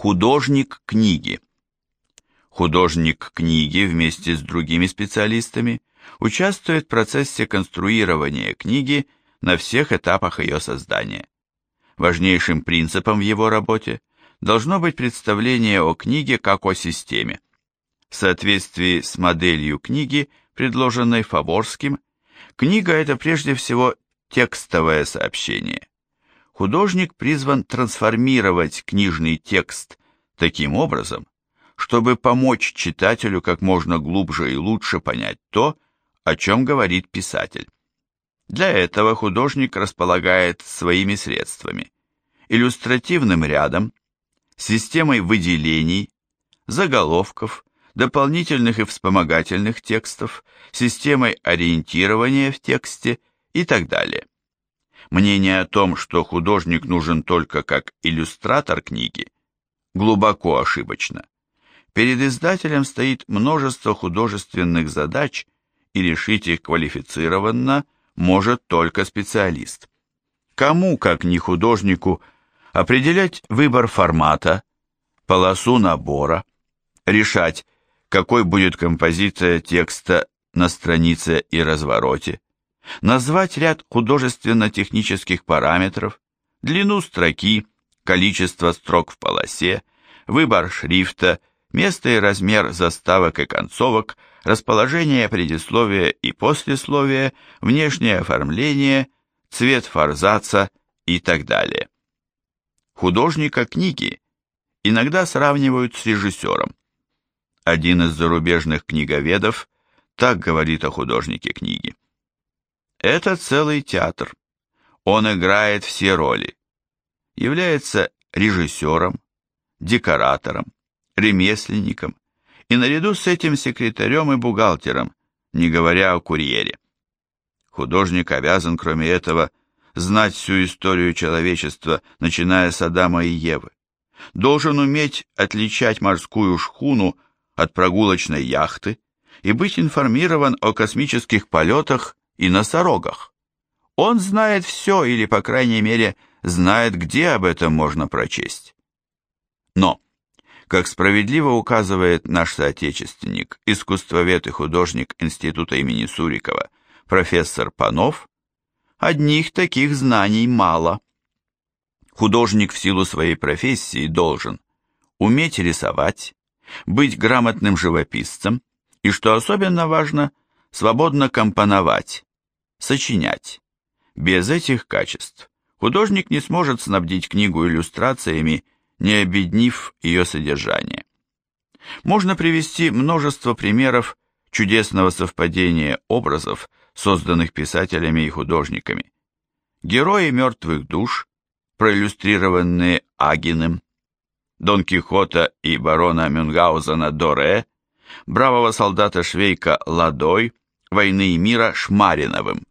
Художник книги. Художник книги вместе с другими специалистами участвует в процессе конструирования книги на всех этапах ее создания. Важнейшим принципом в его работе должно быть представление о книге как о системе. В соответствии с моделью книги, предложенной Фаворским, книга – это прежде всего текстовое сообщение. Художник призван трансформировать книжный текст таким образом, чтобы помочь читателю как можно глубже и лучше понять то, о чем говорит писатель. Для этого художник располагает своими средствами, иллюстративным рядом, системой выделений, заголовков, дополнительных и вспомогательных текстов, системой ориентирования в тексте и так далее. Мнение о том, что художник нужен только как иллюстратор книги, глубоко ошибочно. Перед издателем стоит множество художественных задач, и решить их квалифицированно может только специалист. Кому, как не художнику, определять выбор формата, полосу набора, решать, какой будет композиция текста на странице и развороте, назвать ряд художественно-технических параметров, длину строки, количество строк в полосе, выбор шрифта, место и размер заставок и концовок, расположение предисловия и послесловия, внешнее оформление, цвет форзаца и так далее. Художника книги иногда сравнивают с режиссером. Один из зарубежных книговедов так говорит о художнике книги. Это целый театр. Он играет все роли. Является режиссером, декоратором, ремесленником и наряду с этим секретарем и бухгалтером, не говоря о курьере. Художник обязан, кроме этого, знать всю историю человечества, начиная с Адама и Евы. Должен уметь отличать морскую шхуну от прогулочной яхты и быть информирован о космических полетах и носорогах. Он знает все, или, по крайней мере, знает, где об этом можно прочесть. Но, как справедливо указывает наш соотечественник, искусствовед и художник Института имени Сурикова, профессор Панов, одних таких знаний мало. Художник в силу своей профессии должен уметь рисовать, быть грамотным живописцем и, что особенно важно, свободно компоновать, сочинять. Без этих качеств художник не сможет снабдить книгу иллюстрациями, не обеднив ее содержание. Можно привести множество примеров чудесного совпадения образов, созданных писателями и художниками. Герои мертвых душ, проиллюстрированные Агиным, Дон Кихота и барона Мюнгаузена Доре, бравого солдата Швейка Ладой, войны и мира Шмариновым.